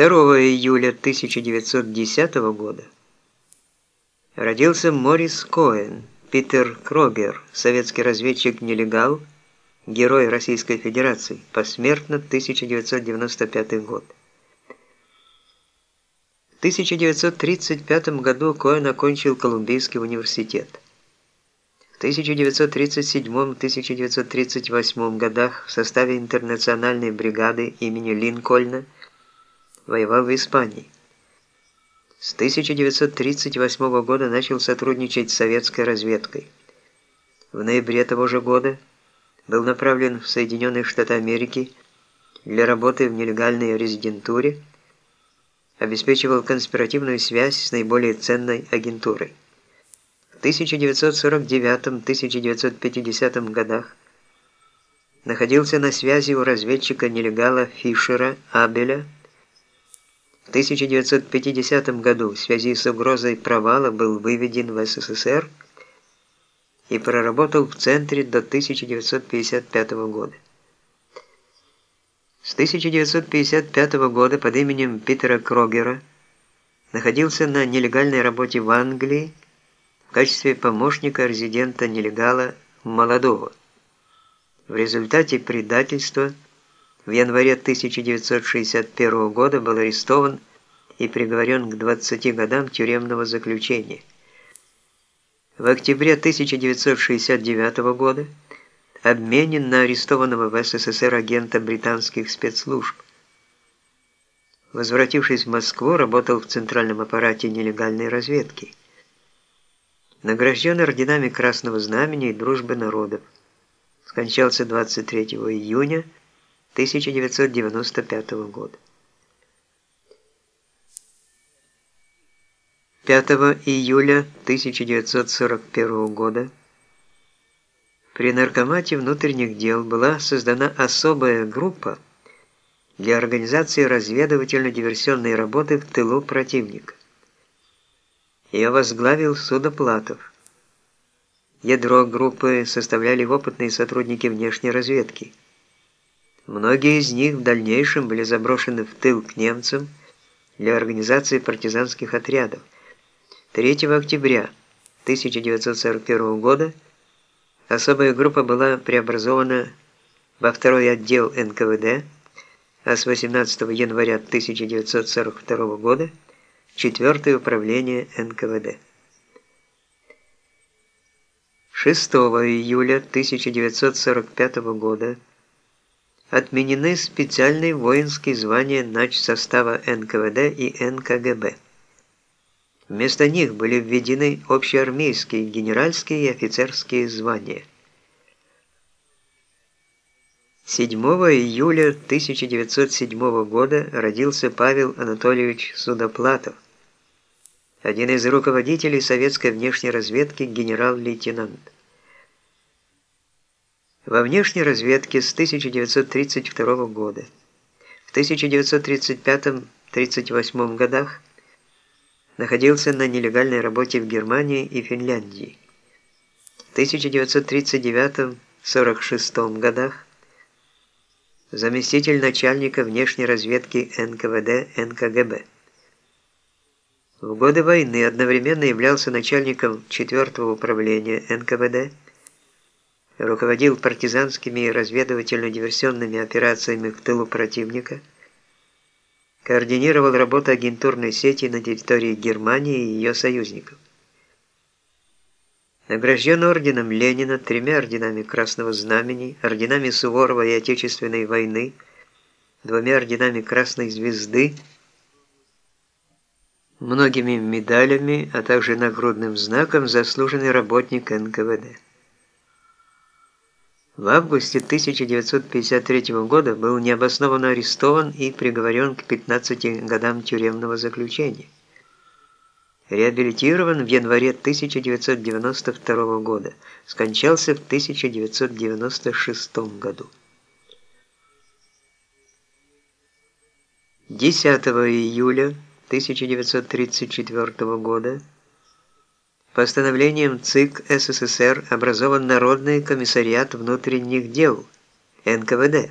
2 июля 1910 года родился Морис Коэн, Питер Крогер, советский разведчик-нелегал, герой Российской Федерации, посмертно 1995 год. В 1935 году Коэн окончил Колумбийский университет. В 1937-1938 годах в составе интернациональной бригады имени Линкольна воевал в Испании. С 1938 года начал сотрудничать с советской разведкой. В ноябре того же года был направлен в Соединенные Штаты Америки для работы в нелегальной резидентуре, обеспечивал конспиративную связь с наиболее ценной агентурой. В 1949-1950 годах находился на связи у разведчика-нелегала Фишера Абеля, 1950 году в связи с угрозой провала был выведен в СССР и проработал в центре до 1955 года. С 1955 года под именем Питера Крогера находился на нелегальной работе в Англии в качестве помощника резидента-нелегала молодого. В результате предательства – в январе 1961 года был арестован и приговорен к 20 годам тюремного заключения. В октябре 1969 года обменен на арестованного в СССР агента британских спецслужб. Возвратившись в Москву, работал в центральном аппарате нелегальной разведки. Награжден орденами Красного Знамени и Дружбы народов. Скончался 23 июня 1995 года. 5 июля 1941 года при Наркомате внутренних дел была создана особая группа для организации разведывательно-диверсионной работы в тылу противника. Ее возглавил Судоплатов. Ядро группы составляли опытные сотрудники внешней разведки – Многие из них в дальнейшем были заброшены в тыл к немцам для организации партизанских отрядов. 3 октября 1941 года особая группа была преобразована во второй отдел НКВД, а с 18 января 1942 года четвертое управление НКВД. 6 июля 1945 года отменены специальные воинские звания начсостава НКВД и НКГБ. Вместо них были введены общеармейские, генеральские и офицерские звания. 7 июля 1907 года родился Павел Анатольевич Судоплатов, один из руководителей советской внешней разведки генерал-лейтенант. Во внешней разведке с 1932 года. В 1935-38 годах находился на нелегальной работе в Германии и Финляндии. В 1939-46 годах заместитель начальника внешней разведки НКВД НКГБ. В годы войны одновременно являлся начальником 4 управления НКВД руководил партизанскими и разведывательно-диверсионными операциями в тылу противника, координировал работу агентурной сети на территории Германии и ее союзников. Награжден орденом Ленина, тремя орденами Красного Знамени, орденами Суворова и Отечественной войны, двумя орденами Красной Звезды, многими медалями, а также нагрудным знаком «Заслуженный работник НКВД». В августе 1953 года был необоснованно арестован и приговорен к 15 годам тюремного заключения. Реабилитирован в январе 1992 года, скончался в 1996 году. 10 июля 1934 года Постановлением ЦИК СССР образован Народный комиссариат внутренних дел, НКВД.